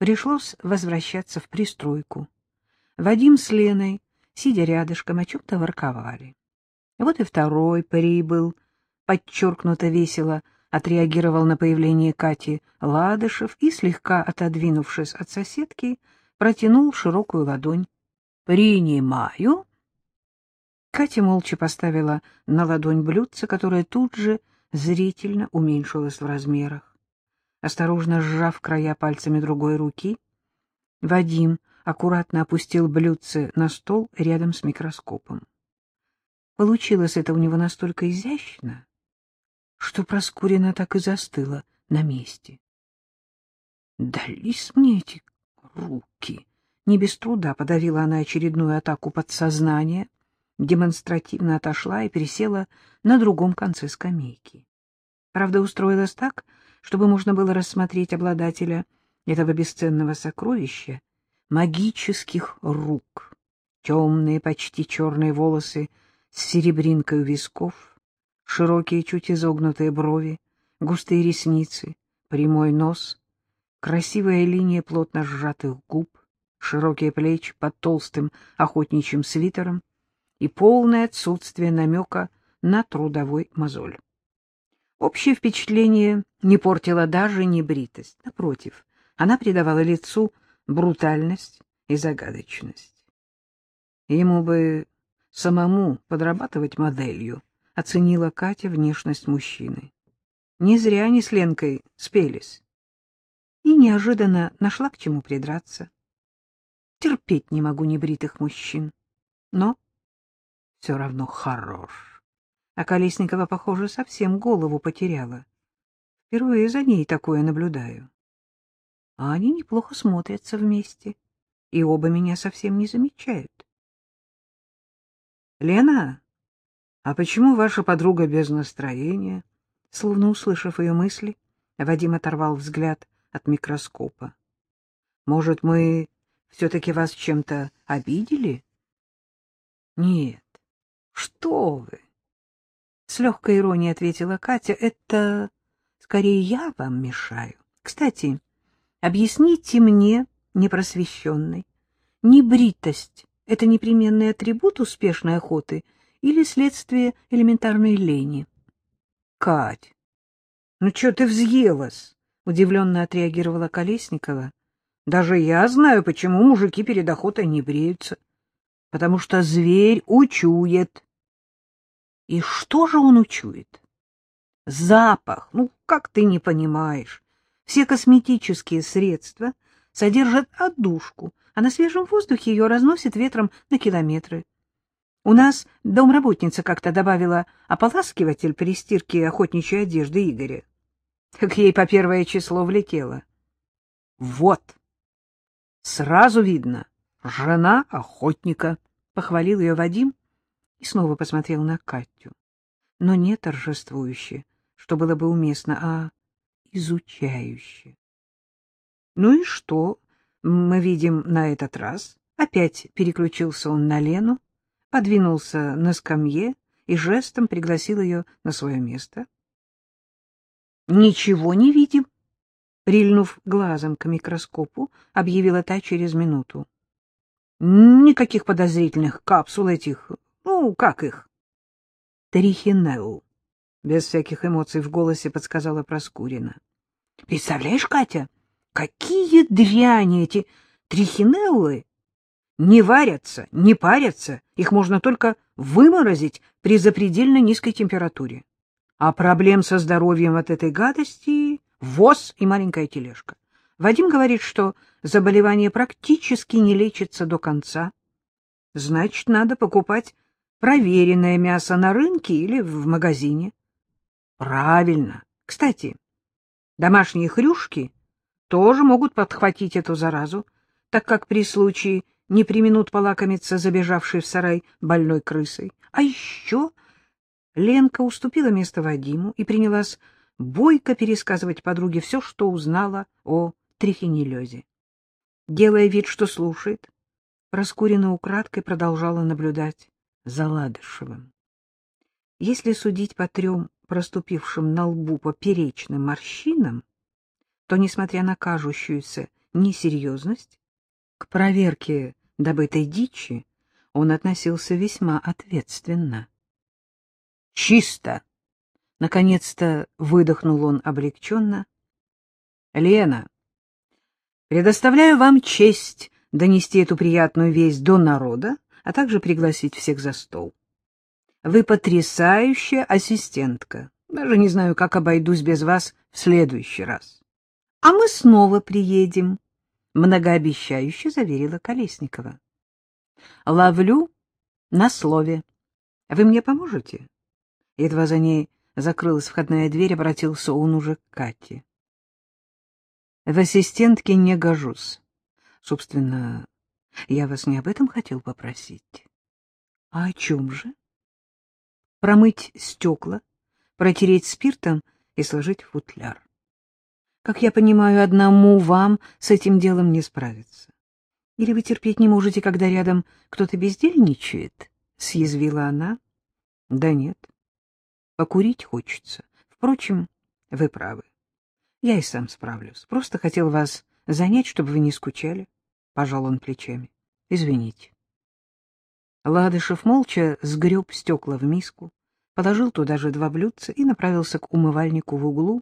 Пришлось возвращаться в пристройку. Вадим с Леной, сидя рядышком, о чем-то ворковали. Вот и второй прибыл, подчеркнуто весело отреагировал на появление Кати Ладышев и, слегка отодвинувшись от соседки, протянул широкую ладонь. — Принимаю. Катя молча поставила на ладонь блюдце, которое тут же зрительно уменьшилось в размерах. Осторожно сжав края пальцами другой руки, Вадим аккуратно опустил блюдце на стол рядом с микроскопом. Получилось это у него настолько изящно, что Проскурина так и застыла на месте. «Дались мне эти руки!» Не без труда подавила она очередную атаку подсознания, демонстративно отошла и пересела на другом конце скамейки. Правда, устроилась так, чтобы можно было рассмотреть обладателя этого бесценного сокровища магических рук. Темные, почти черные волосы с серебринкой у висков, широкие, чуть изогнутые брови, густые ресницы, прямой нос, красивая линия плотно сжатых губ, широкие плечи под толстым охотничьим свитером и полное отсутствие намека на трудовой мозоль. Общее впечатление не портила даже небритость. Напротив, она придавала лицу брутальность и загадочность. Ему бы самому подрабатывать моделью, оценила Катя внешность мужчины. Не зря они с Ленкой спелись. И неожиданно нашла к чему придраться. Терпеть не могу небритых мужчин, но все равно хорош. А Колесникова, похоже, совсем голову потеряла. Впервые за ней такое наблюдаю. А они неплохо смотрятся вместе, и оба меня совсем не замечают. — Лена, а почему ваша подруга без настроения? Словно услышав ее мысли, Вадим оторвал взгляд от микроскопа. — Может, мы все-таки вас чем-то обидели? — Нет. Что вы? С легкой иронией ответила Катя. — Это скорее я вам мешаю. Кстати, объясните мне, непросвещенный, небритость — это непременный атрибут успешной охоты или следствие элементарной лени? — Кать, ну что ты взъелась? — удивленно отреагировала Колесникова. — Даже я знаю, почему мужики перед охотой не бреются. Потому что зверь учует. И что же он учует? Запах. Ну, как ты не понимаешь? Все косметические средства содержат отдушку, а на свежем воздухе ее разносит ветром на километры. У нас домработница как-то добавила ополаскиватель при стирке охотничьей одежды Игоря. Так ей по первое число влетело. Вот. Сразу видно, жена охотника, — похвалил ее Вадим и снова посмотрел на Катю. Но не торжествующе, что было бы уместно, а изучающе. Ну и что мы видим на этот раз? Опять переключился он на Лену, подвинулся на скамье и жестом пригласил ее на свое место. — Ничего не видим, — прильнув глазом к микроскопу, объявила та через минуту. — Никаких подозрительных капсул этих ну, как их? Трихинелл. Без всяких эмоций в голосе подсказала Проскурина. Представляешь, Катя, какие дряни эти трихинеллы! Не варятся, не парятся, их можно только выморозить при запредельно низкой температуре. А проблем со здоровьем от этой гадости — ВОЗ и маленькая тележка. Вадим говорит, что заболевание практически не лечится до конца. Значит, надо покупать проверенное мясо на рынке или в магазине. Правильно. Кстати, домашние хрюшки тоже могут подхватить эту заразу, так как при случае не применут полакомиться забежавшей в сарай больной крысой. А еще Ленка уступила место Вадиму и принялась бойко пересказывать подруге все, что узнала о трихинеллезе. Делая вид, что слушает, Проскурина украдкой продолжала наблюдать за Ладышевым. Если судить по трем проступившим на лбу поперечным морщинам, то, несмотря на кажущуюся несерьезность, к проверке добытой дичи он относился весьма ответственно. — Чисто! — наконец-то выдохнул он облегченно. — Лена, предоставляю вам честь донести эту приятную весть до народа, а также пригласить всех за стол. Вы потрясающая ассистентка. Даже не знаю, как обойдусь без вас в следующий раз. А мы снова приедем, — многообещающе заверила Колесникова. Ловлю на слове. Вы мне поможете? Едва за ней закрылась входная дверь, обратился он уже к Кате. В ассистентке не гожусь. Собственно, я вас не об этом хотел попросить. А о чем же? Промыть стекла, протереть спиртом и сложить футляр. Как я понимаю, одному вам с этим делом не справиться. Или вы терпеть не можете, когда рядом кто-то бездельничает? — съязвила она. — Да нет. Покурить хочется. Впрочем, вы правы. Я и сам справлюсь. Просто хотел вас занять, чтобы вы не скучали. Пожал он плечами. Извините. Ладышев молча сгреб стекла в миску, положил туда же два блюдца и направился к умывальнику в углу.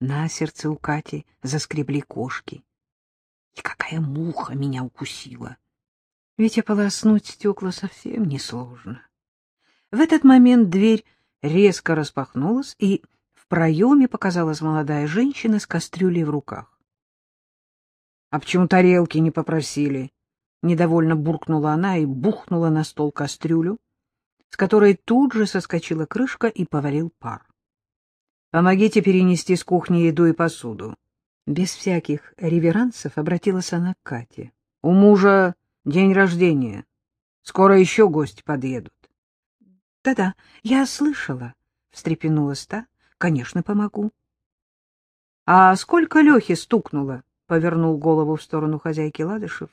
На сердце у Кати заскребли кошки. И какая муха меня укусила! Ведь ополоснуть стекла совсем несложно. В этот момент дверь резко распахнулась, и в проеме показалась молодая женщина с кастрюлей в руках. — А почему тарелки не попросили? Недовольно буркнула она и бухнула на стол кастрюлю, с которой тут же соскочила крышка и повалил пар. «Помогите перенести с кухни еду и посуду». Без всяких реверансов обратилась она к Кате. «У мужа день рождения. Скоро еще гости подъедут». «Да-да, я слышала», — встрепенулась та. «Конечно, помогу». «А сколько Лехи стукнуло?» — повернул голову в сторону хозяйки Ладышев.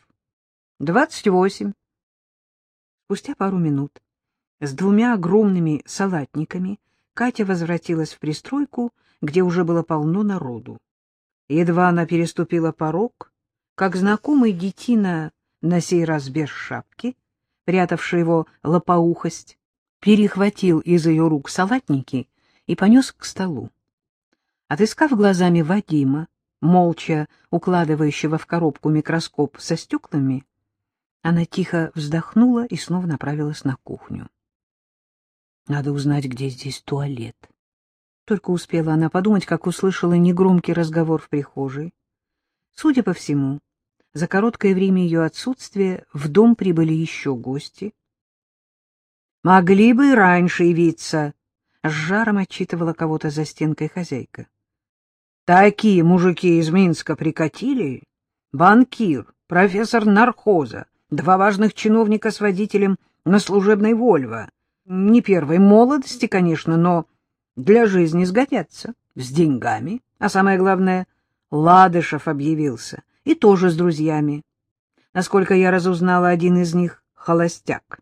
Двадцать восемь. Спустя пару минут с двумя огромными салатниками Катя возвратилась в пристройку, где уже было полно народу. Едва она переступила порог, как знакомый детина, на сей раз без шапки, прятавший его лопоухость, перехватил из ее рук салатники и понес к столу. Отыскав глазами Вадима, молча укладывающего в коробку микроскоп со стеклами, она тихо вздохнула и снова направилась на кухню. Надо узнать, где здесь туалет. Только успела она подумать, как услышала негромкий разговор в прихожей. Судя по всему, за короткое время ее отсутствия в дом прибыли еще гости. «Могли бы и раньше явиться», — с жаром отчитывала кого-то за стенкой хозяйка. «Такие мужики из Минска прикатили. Банкир, профессор нархоза, Два важных чиновника с водителем на служебной «Вольво». Не первой молодости, конечно, но для жизни сгодятся, с деньгами. А самое главное, Ладышев объявился, и тоже с друзьями. Насколько я разузнала, один из них — холостяк.